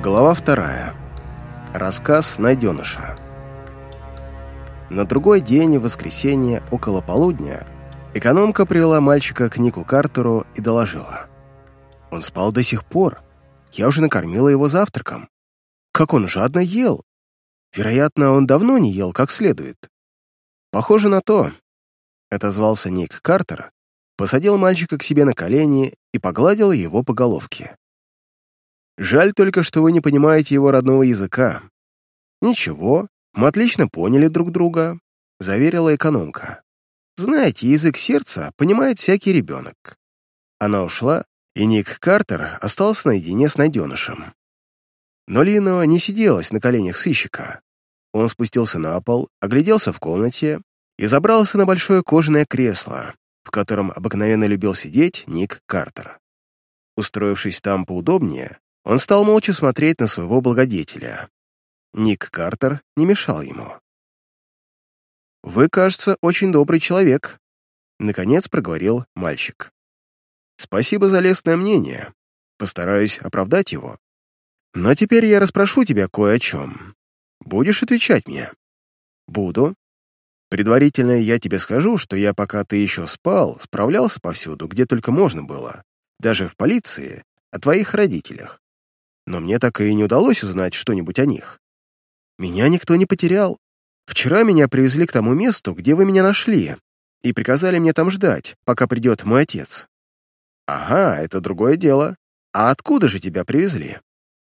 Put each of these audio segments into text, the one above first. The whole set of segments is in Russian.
Глава вторая. Рассказ найденыша. На другой день, в воскресенье, около полудня, экономка привела мальчика к Нику Картеру и доложила. Он спал до сих пор. Я уже накормила его завтраком. Как он жадно ел. Вероятно, он давно не ел как следует. Похоже на то. Отозвался Ник Картер, посадил мальчика к себе на колени и погладил его по головке. Жаль только, что вы не понимаете его родного языка. Ничего, мы отлично поняли друг друга, заверила экономка. Знаете, язык сердца понимает всякий ребенок. Она ушла, и Ник Картер остался наедине с найденышем. Но Лино не сиделась на коленях сыщика. Он спустился на пол, огляделся в комнате и забрался на большое кожаное кресло, в котором обыкновенно любил сидеть Ник Картер. Устроившись там поудобнее, он стал молча смотреть на своего благодетеля. Ник Картер не мешал ему. «Вы, кажется, очень добрый человек», — наконец проговорил мальчик. «Спасибо за лестное мнение. Постараюсь оправдать его. Но теперь я расспрошу тебя кое о чем. Будешь отвечать мне?» «Буду. Предварительно я тебе скажу, что я, пока ты еще спал, справлялся повсюду, где только можно было, даже в полиции, о твоих родителях но мне так и не удалось узнать что-нибудь о них. Меня никто не потерял. Вчера меня привезли к тому месту, где вы меня нашли, и приказали мне там ждать, пока придет мой отец. Ага, это другое дело. А откуда же тебя привезли?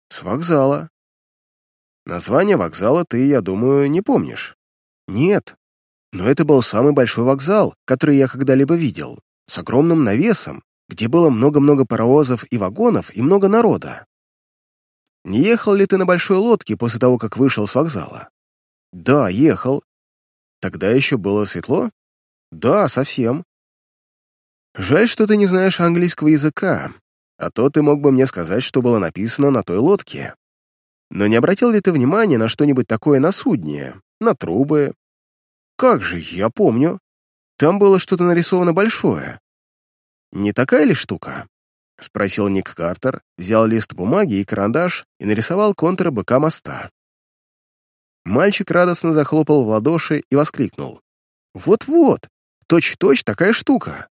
С вокзала. Название вокзала ты, я думаю, не помнишь. Нет. Но это был самый большой вокзал, который я когда-либо видел, с огромным навесом, где было много-много паровозов и вагонов и много народа. Не ехал ли ты на большой лодке после того, как вышел с вокзала? Да, ехал. Тогда еще было светло? Да, совсем. Жаль, что ты не знаешь английского языка, а то ты мог бы мне сказать, что было написано на той лодке. Но не обратил ли ты внимания на что-нибудь такое на судне, на трубы? Как же, я помню. Там было что-то нарисовано большое. Не такая ли штука? — спросил Ник Картер, взял лист бумаги и карандаш и нарисовал контур быка моста. Мальчик радостно захлопал в ладоши и воскликнул. «Вот-вот, точь-точь такая штука!»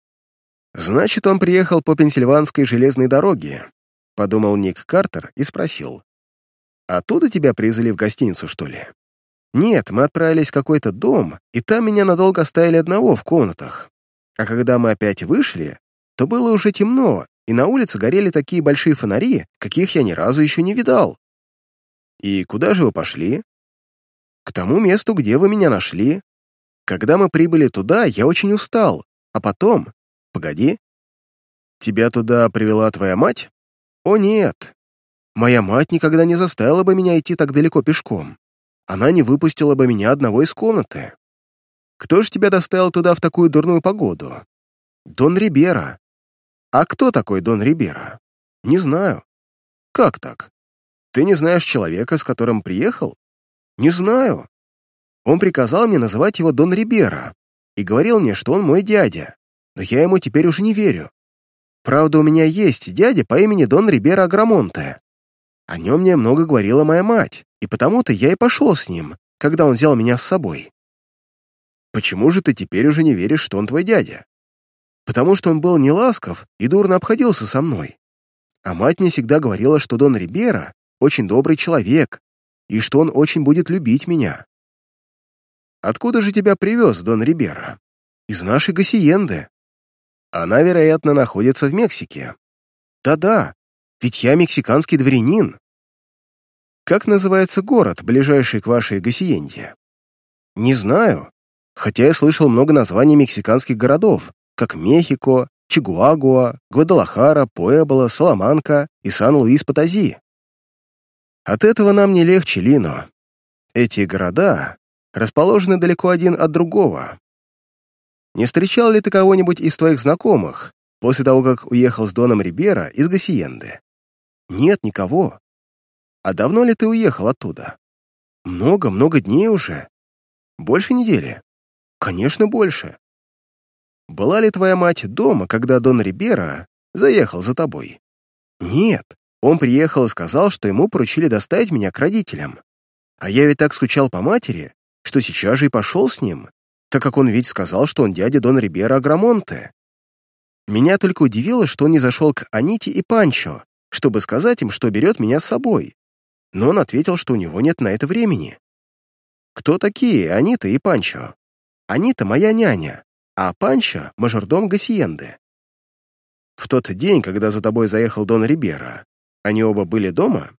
«Значит, он приехал по Пенсильванской железной дороге», — подумал Ник Картер и спросил. «Оттуда тебя привезли в гостиницу, что ли?» «Нет, мы отправились в какой-то дом, и там меня надолго оставили одного в комнатах. А когда мы опять вышли, то было уже темно, и на улице горели такие большие фонари, каких я ни разу еще не видал. И куда же вы пошли? К тому месту, где вы меня нашли. Когда мы прибыли туда, я очень устал, а потом... Погоди. Тебя туда привела твоя мать? О, нет. Моя мать никогда не заставила бы меня идти так далеко пешком. Она не выпустила бы меня одного из комнаты. Кто же тебя доставил туда в такую дурную погоду? Дон Рибера. А кто такой Дон Рибера? Не знаю. Как так? Ты не знаешь человека, с которым приехал? Не знаю. Он приказал мне называть его Дон Рибера и говорил мне, что он мой дядя, но я ему теперь уже не верю. Правда, у меня есть дядя по имени Дон Рибера Аграмонте. О нем мне много говорила моя мать, и потому-то я и пошел с ним, когда он взял меня с собой. Почему же ты теперь уже не веришь, что он твой дядя? Потому что он был неласков и дурно обходился со мной. А мать мне всегда говорила, что Дон Рибера очень добрый человек и что он очень будет любить меня. Откуда же тебя привез Дон Рибера? Из нашей Гассиенды. Она, вероятно, находится в Мексике. Да-да, ведь я мексиканский дворянин. Как называется город, ближайший к вашей Гассиенде? Не знаю, хотя я слышал много названий мексиканских городов, как Мехико, Чигуагуа, Гвадалахара, Пуэбла, Саламанка и Сан-Луис-Потази. От этого нам не легче, Лино. Эти города расположены далеко один от другого. Не встречал ли ты кого-нибудь из твоих знакомых после того, как уехал с Доном Рибера из Гассиенды? Нет, никого. А давно ли ты уехал оттуда? Много-много дней уже. Больше недели? Конечно, больше. Была ли твоя мать дома, когда Дон Рибера заехал за тобой? Нет. Он приехал и сказал, что ему поручили доставить меня к родителям. А я ведь так скучал по матери, что сейчас же и пошел с ним, так как он ведь сказал, что он дядя Дон Рибера Аграмонте. Меня только удивило, что он не зашел к Аните и Панчо, чтобы сказать им, что берет меня с собой. Но он ответил, что у него нет на это времени. Кто такие Анита и Панчо? Анита — моя няня, а Панчо — мажордом Гасиенды. В тот день, когда за тобой заехал Дон Рибера, они оба были дома?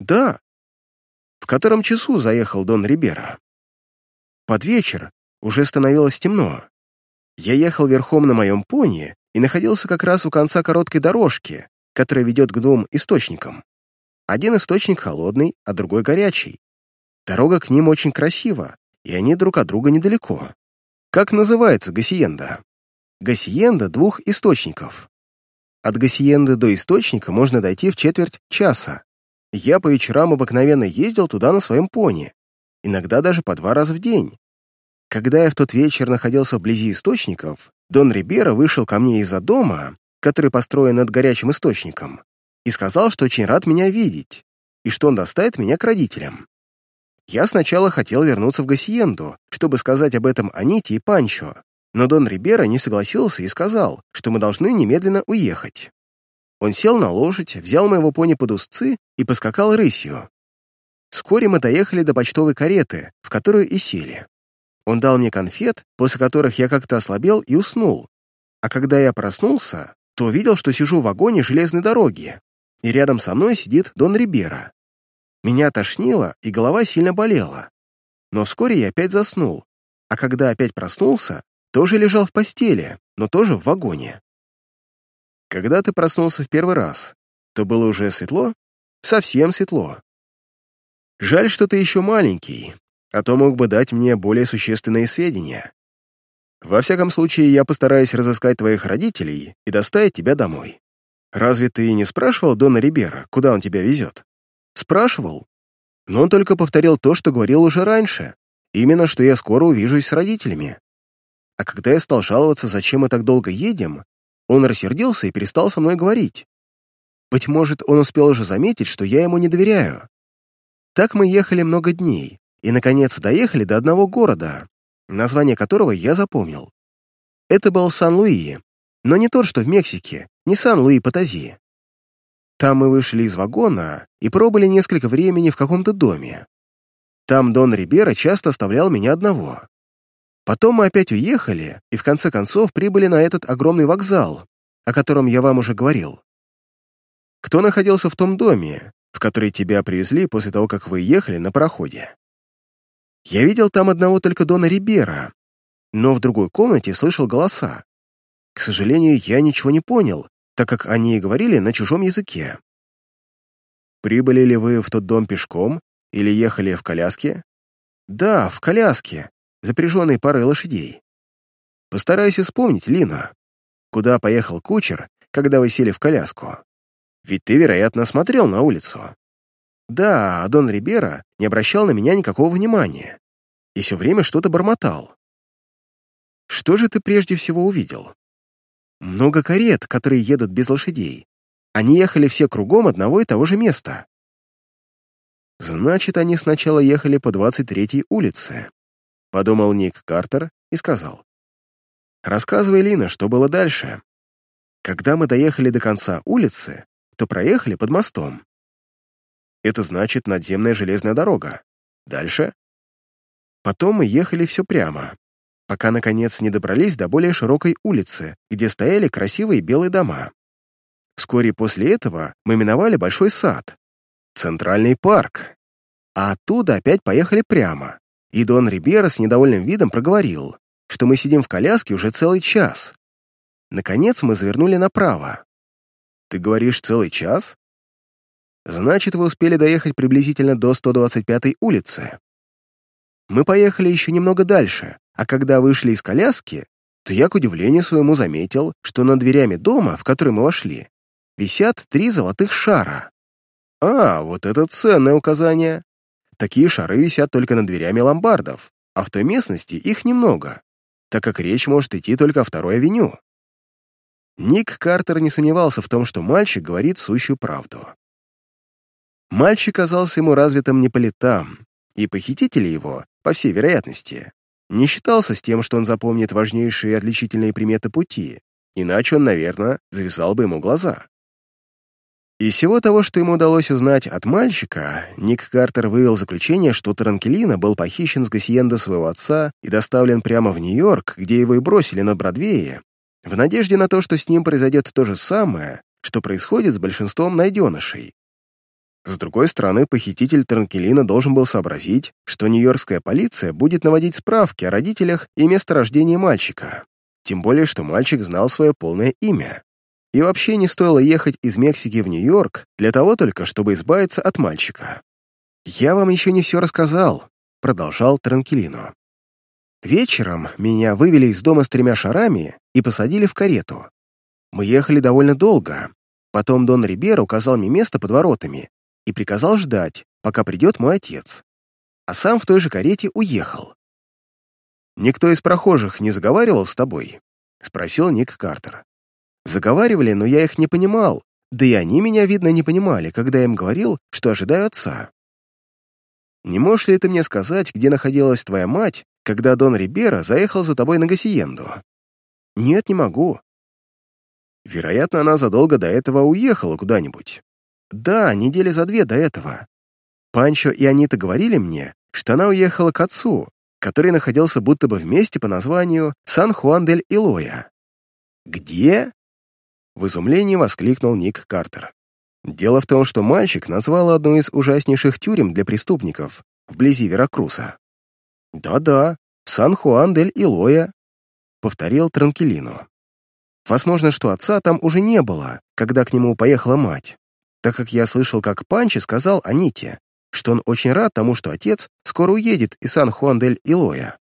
Да. В котором часу заехал Дон Рибера? Под вечер, уже становилось темно. Я ехал верхом на моем пони и находился как раз у конца короткой дорожки, которая ведет к двум источникам. Один источник холодный, а другой горячий. Дорога к ним очень красива, и они друг от друга недалеко. Как называется гасиенда? Гасиенда двух источников. От гасиенды до источника можно дойти в четверть часа. Я по вечерам обыкновенно ездил туда на своем пони, иногда даже по два раза в день. Когда я в тот вечер находился вблизи источников, Дон Рибера вышел ко мне из-за дома, который построен над горячим источником, и сказал, что очень рад меня видеть, и что он доставит меня к родителям. Я сначала хотел вернуться в Гасиенду, чтобы сказать об этом Аните и Панчо, но Дон Рибера не согласился и сказал, что мы должны немедленно уехать. Он сел на лошадь, взял моего пони под узцы и поскакал рысью. Вскоре мы доехали до почтовой кареты, в которую и сели. Он дал мне конфет, после которых я как-то ослабел и уснул. А когда я проснулся, то увидел, что сижу в вагоне железной дороги, и рядом со мной сидит Дон Рибера. Меня тошнило, и голова сильно болела. Но вскоре я опять заснул, а когда опять проснулся, тоже лежал в постели, но тоже в вагоне. Когда ты проснулся в первый раз, то было уже светло? Совсем светло. Жаль, что ты еще маленький, а то мог бы дать мне более существенные сведения. Во всяком случае, я постараюсь разыскать твоих родителей и доставить тебя домой. Разве ты не спрашивал Дона Рибера, куда он тебя везет? Спрашивал. Но он только повторил то, что говорил уже раньше. Именно, что я скоро увижусь с родителями. А когда я стал жаловаться, зачем мы так долго едем, он рассердился и перестал со мной говорить. Быть может, он успел уже заметить, что я ему не доверяю. Так мы ехали много дней, и, наконец, доехали до одного города, название которого я запомнил. Это был Сан-Луи, но не тот, что в Мексике, не Сан-Луи-Потази. Там мы вышли из вагона и пробыли несколько времени в каком-то доме. Там Дон Рибера часто оставлял меня одного. Потом мы опять уехали и в конце концов прибыли на этот огромный вокзал, о котором я вам уже говорил. Кто находился в том доме, в который тебя привезли после того, как вы ехали на пароходе? Я видел там одного только Дона Рибера, но в другой комнате слышал голоса. К сожалению, я ничего не понял, так как они и говорили на чужом языке. Прибыли ли вы в тот дом пешком или ехали в коляске? Да, в коляске, запряженной парой лошадей. Постарайся вспомнить, Лина, куда поехал кучер, когда вы сели в коляску. Ведь ты, вероятно, смотрел на улицу. Да, а Дон Рибера не обращал на меня никакого внимания и все время что-то бормотал. Что же ты прежде всего увидел? Много карет, которые едут без лошадей. Они ехали все кругом одного и того же места. Значит, они сначала ехали по 23-й улице, подумал Ник Картер и сказал. Рассказывай, Лина, что было дальше. Когда мы доехали до конца улицы, то проехали под мостом. Это значит надземная железная дорога. Дальше? Потом мы ехали все прямо, пока, наконец, не добрались до более широкой улицы, где стояли красивые белые дома. Вскоре после этого мы миновали большой сад, центральный парк, а оттуда опять поехали прямо, и Дон Рибера с недовольным видом проговорил, что мы сидим в коляске уже целый час. Наконец мы завернули направо. «Ты говоришь, целый час?» Значит, вы успели доехать приблизительно до 125-й улицы. Мы поехали еще немного дальше, а когда вышли из коляски, то я, к удивлению своему, заметил, что над дверями дома, в который мы вошли, висят три золотых шара. А, вот это ценное указание. Такие шары висят только над дверями ломбардов, а в той местности их немного, так как речь может идти только о второй авеню. Ник Картер не сомневался в том, что мальчик говорит сущую правду. Мальчик казался ему развитым не по летам, и похитители его, по всей вероятности, не считался с тем, что он запомнит важнейшие отличительные приметы пути, иначе он, наверное, завязал бы ему глаза. Из всего того, что ему удалось узнать от мальчика, Ник Картер вывел заключение, что Таранкелина был похищен с гасиенда своего отца и доставлен прямо в Нью-Йорк, где его и бросили на Бродвее, в надежде на то, что с ним произойдет то же самое, что происходит с большинством найденышей. С другой стороны, похититель Транкелина должен был сообразить, что нью-йоркская полиция будет наводить справки о родителях и месторождении мальчика, тем более, что мальчик знал свое полное имя. И вообще не стоило ехать из Мексики в Нью-Йорк для того только, чтобы избавиться от мальчика. «Я вам еще не все рассказал», — продолжал Транкелино. «Вечером меня вывели из дома с тремя шарами и посадили в карету. Мы ехали довольно долго. Потом Дон Рибер указал мне место под воротами, и приказал ждать, пока придет мой отец. А сам в той же карете уехал. «Никто из прохожих не заговаривал с тобой?» — спросил Ник Картер. «Заговаривали, но я их не понимал, да и они меня, видно, не понимали, когда я им говорил, что ожидаю отца. Не можешь ли ты мне сказать, где находилась твоя мать, когда Дон Рибера заехал за тобой на Гасиенду?» «Нет, не могу». Вероятно, она задолго до этого уехала куда-нибудь. Да, недели за две до этого. Панчо и Анита говорили мне, что она уехала к отцу, который находился будто бы вместе по названию Сан-Хуан-дель-Илоя. «Где?» В изумлении воскликнул Ник Картер. Дело в том, что мальчик назвал одну из ужаснейших тюрем для преступников вблизи Веракруса. «Да-да, Сан-Хуан-дель-Илоя», — повторил Транкелину. Возможно, что отца там уже не было, когда к нему поехала мать так как я слышал, как Панчи сказал Аните, что он очень рад тому, что отец скоро уедет из Сан-Хуан-дель-Илоя.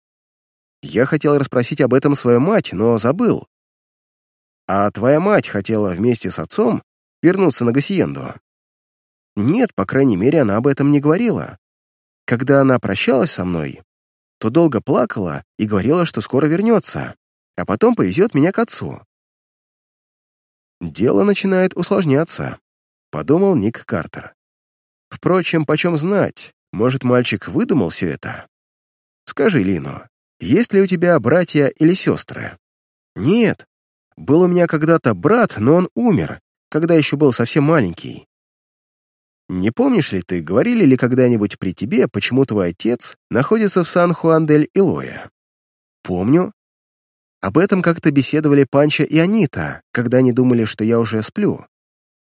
Я хотел расспросить об этом свою мать, но забыл. А твоя мать хотела вместе с отцом вернуться на Гасиенду? Нет, по крайней мере, она об этом не говорила. Когда она прощалась со мной, то долго плакала и говорила, что скоро вернется, а потом повезет меня к отцу. Дело начинает усложняться подумал Ник Картер. Впрочем, почем знать, может, мальчик выдумал все это? Скажи, Лину, есть ли у тебя братья или сестры? Нет. Был у меня когда-то брат, но он умер, когда еще был совсем маленький. Не помнишь ли ты, говорили ли когда-нибудь при тебе, почему твой отец находится в Сан-Хуан-дель-Илоя? Помню. Об этом как-то беседовали Панча и Анита, когда они думали, что я уже сплю.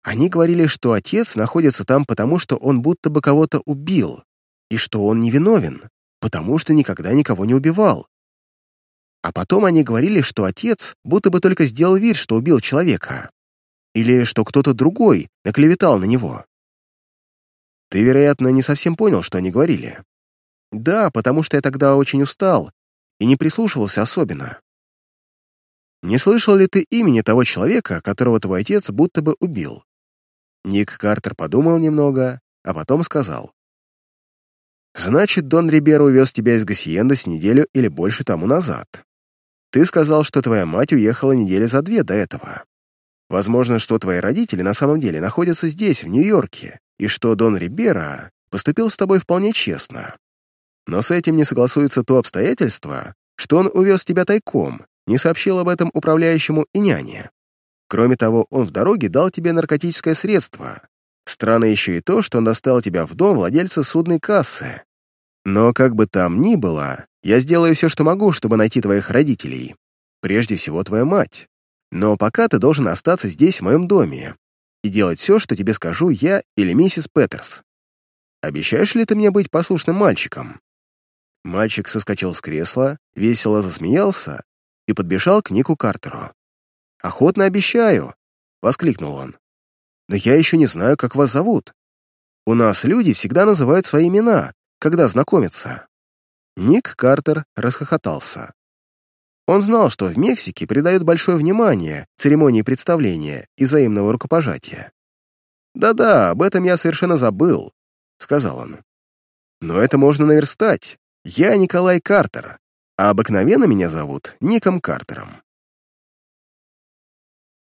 Они говорили, что отец находится там потому, что он будто бы кого-то убил, и что он невиновен, потому что никогда никого не убивал. А потом они говорили, что отец будто бы только сделал вид, что убил человека. Или что кто-то другой наклеветал на него. Ты, вероятно, не совсем понял, что они говорили. Да, потому что я тогда очень устал и не прислушивался особенно. Не слышал ли ты имени того человека, которого твой отец будто бы убил? Ник Картер подумал немного, а потом сказал. «Значит, Дон Рибер увез тебя из Гассиенда с неделю или больше тому назад. Ты сказал, что твоя мать уехала недели за две до этого. Возможно, что твои родители на самом деле находятся здесь, в Нью-Йорке, и что Дон Рибера поступил с тобой вполне честно. Но с этим не согласуется то обстоятельство, что он увез тебя тайком, не сообщил об этом управляющему и няне. Кроме того, он в дороге дал тебе наркотическое средство. Странно еще и то, что он достал тебя в дом владельца судной кассы. Но как бы там ни было, я сделаю все, что могу, чтобы найти твоих родителей. Прежде всего, твою мать. Но пока ты должен остаться здесь, в моем доме, и делать все, что тебе скажу я или миссис Петерс. Обещаешь ли ты мне быть послушным мальчиком?» Мальчик соскочил с кресла, весело засмеялся и подбежал к Нику Картеру. «Охотно обещаю!» — воскликнул он. «Но я еще не знаю, как вас зовут. У нас люди всегда называют свои имена, когда знакомятся». Ник Картер расхохотался. Он знал, что в Мексике придают большое внимание церемонии представления и взаимного рукопожатия. «Да-да, об этом я совершенно забыл», — сказал он. «Но это можно наверстать. Я Николай Картер, а обыкновенно меня зовут Ником Картером».